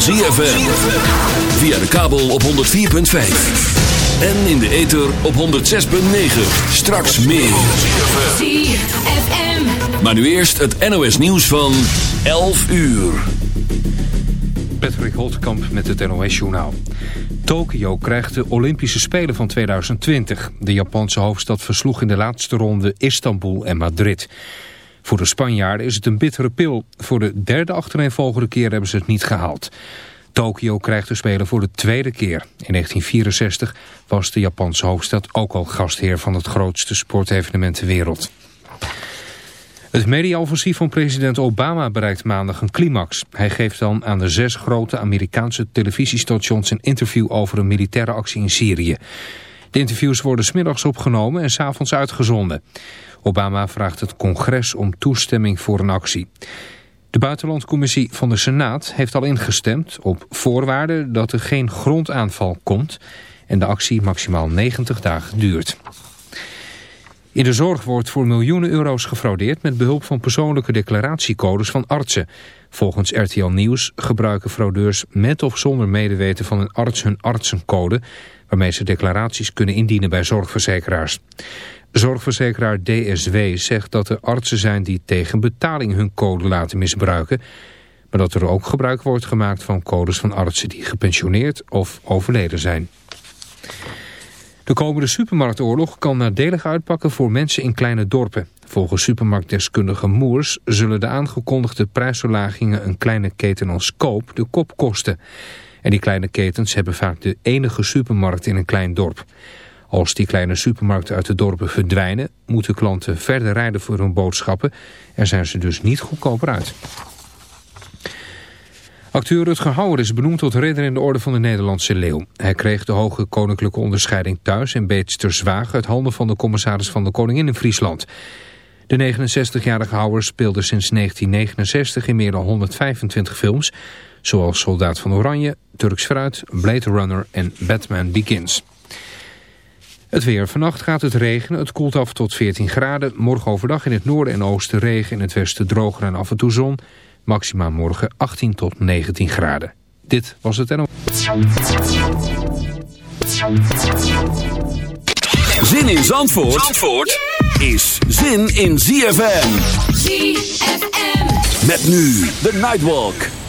van ZFM. Via de kabel op 104.5. En in de ether op 106.9. Straks meer. ZFM. Maar nu eerst het NOS nieuws van 11 uur. Patrick Holtkamp met het NOS-journaal. Tokio krijgt de Olympische Spelen van 2020. De Japanse hoofdstad versloeg in de laatste ronde Istanbul en Madrid. Voor de Spanjaarden is het een bittere pil. Voor de derde achtereenvolgende keer hebben ze het niet gehaald. Tokio krijgt de Spelen voor de tweede keer. In 1964 was de Japanse hoofdstad ook al gastheer van het grootste sportevenement ter wereld. Het mediaoffensief van president Obama bereikt maandag een climax. Hij geeft dan aan de zes grote Amerikaanse televisiestations een interview over een militaire actie in Syrië. De interviews worden smiddags opgenomen en s'avonds uitgezonden. Obama vraagt het congres om toestemming voor een actie. De buitenlandcommissie van de Senaat heeft al ingestemd op voorwaarde dat er geen grondaanval komt en de actie maximaal 90 dagen duurt. In de zorg wordt voor miljoenen euro's gefraudeerd met behulp van persoonlijke declaratiecodes van artsen. Volgens RTL Nieuws gebruiken fraudeurs met of zonder medeweten van een arts hun artsencode, waarmee ze declaraties kunnen indienen bij zorgverzekeraars. Zorgverzekeraar DSW zegt dat er artsen zijn die tegen betaling hun code laten misbruiken, maar dat er ook gebruik wordt gemaakt van codes van artsen die gepensioneerd of overleden zijn. De komende supermarktoorlog kan nadelig uitpakken voor mensen in kleine dorpen. Volgens supermarktdeskundige Moers zullen de aangekondigde prijsverlagingen een kleine keten als Koop de kop kosten. En die kleine ketens hebben vaak de enige supermarkt in een klein dorp. Als die kleine supermarkten uit de dorpen verdwijnen, moeten klanten verder rijden voor hun boodschappen en zijn ze dus niet goedkoper uit. Acteur Rutger Hauer is benoemd tot ridder in de orde van de Nederlandse leeuw. Hij kreeg de hoge koninklijke onderscheiding thuis in Beetsterswaag uit handen van de commissaris van de Koningin in Friesland. De 69-jarige Hauer speelde sinds 1969 in meer dan 125 films, zoals Soldaat van Oranje, Turks Fruit, Blade Runner en Batman Begins. Het weer. Vannacht gaat het regenen. Het koelt af tot 14 graden. Morgen overdag in het noorden en oosten regen. In het westen droger en af en toe zon. Maxima morgen 18 tot 19 graden. Dit was het NO. Zin in Zandvoort, Zandvoort is zin in ZFM. ZFM. Met nu de Nightwalk.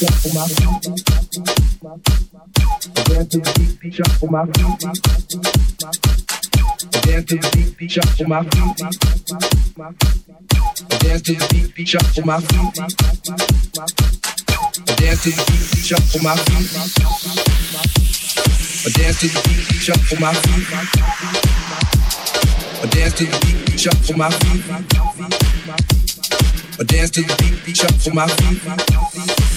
Dance to the beat, shuffle my feet. Dance to the beat, shuffle my feet. Dance to the beat, shuffle my feet. Dance to the beat, shuffle my feet. Dance to the beat, shuffle my feet. Dance to the beat, shuffle my feet. Dance to the beat shuffle my feet.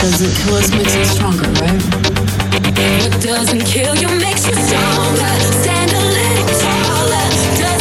doesn't kill us makes us stronger, right? What doesn't kill you makes you stronger. Stand a little taller. Doesn't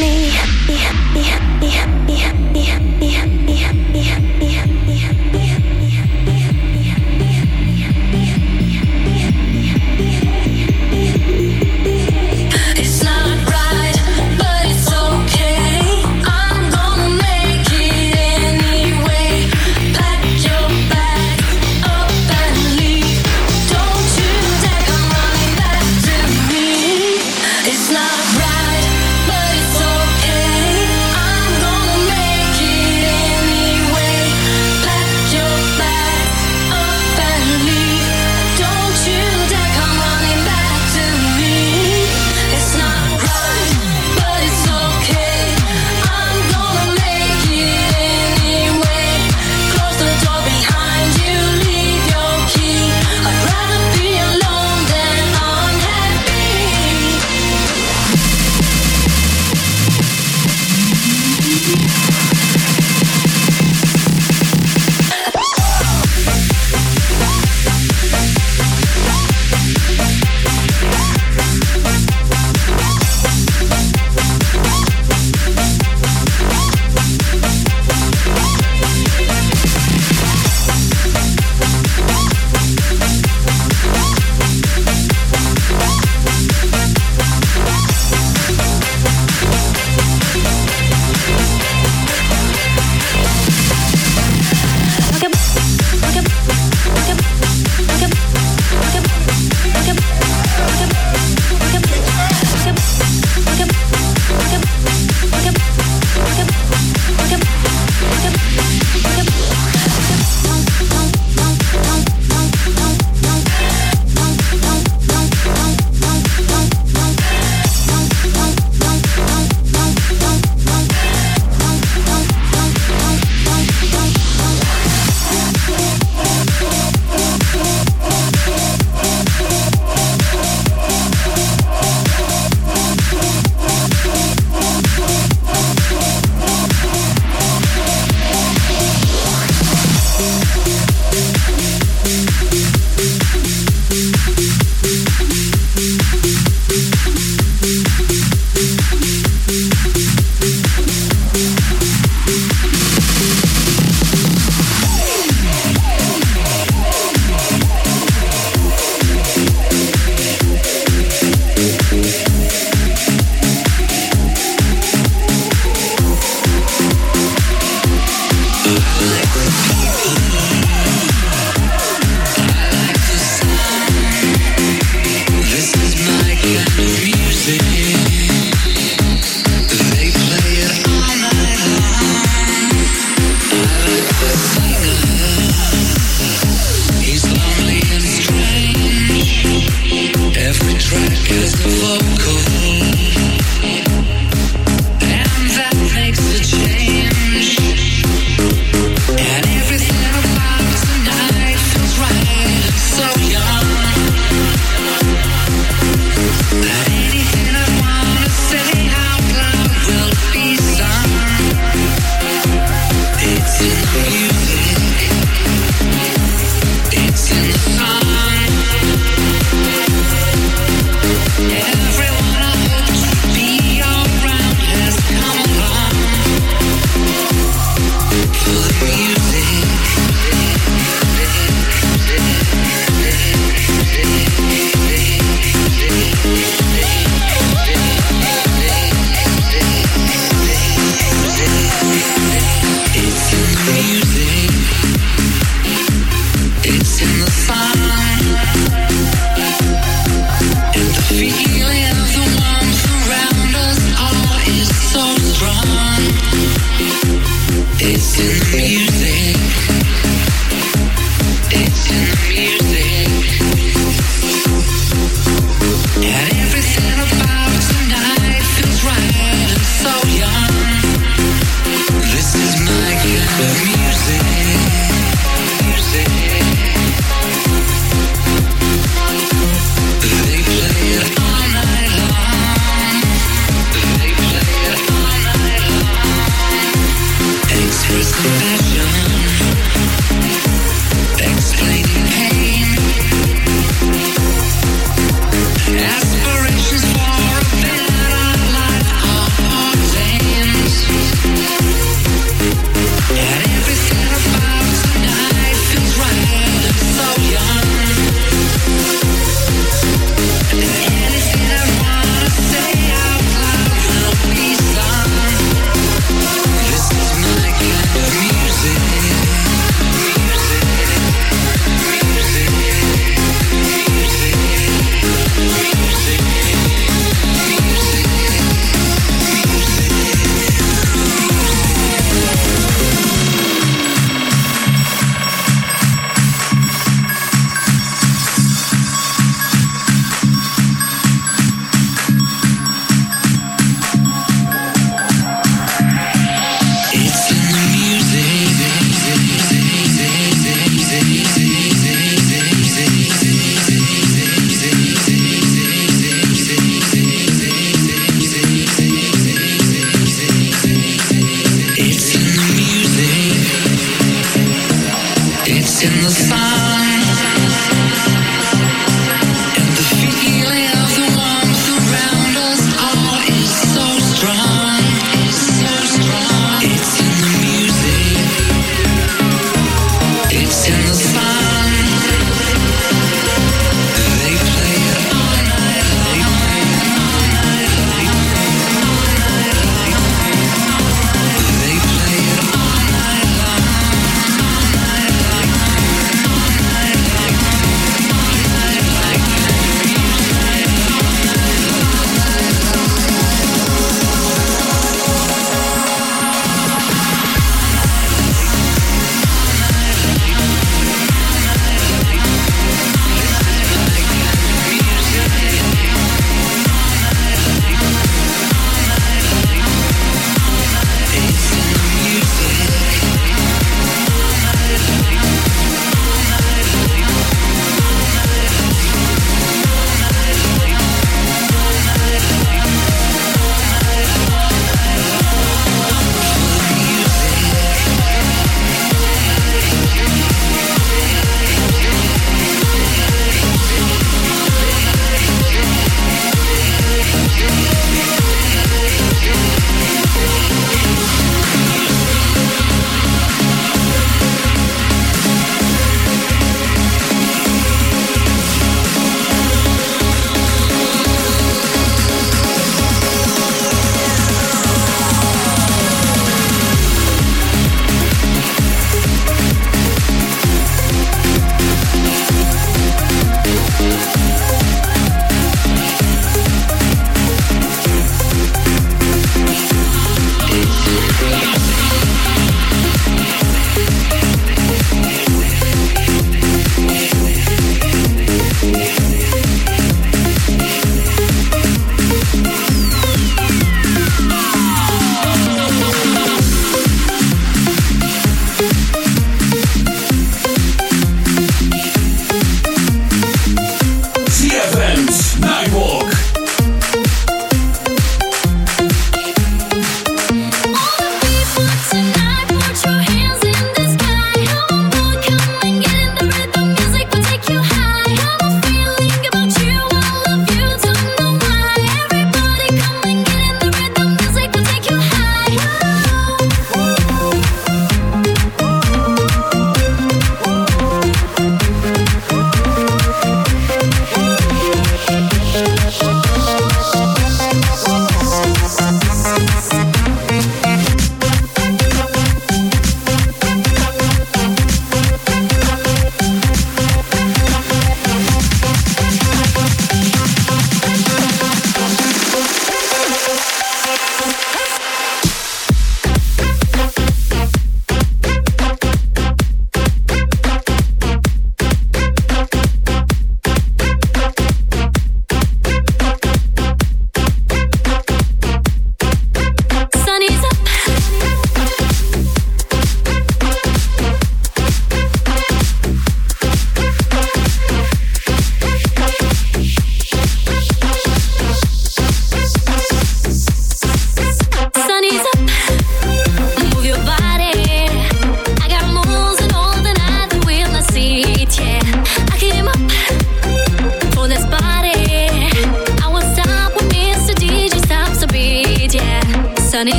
me.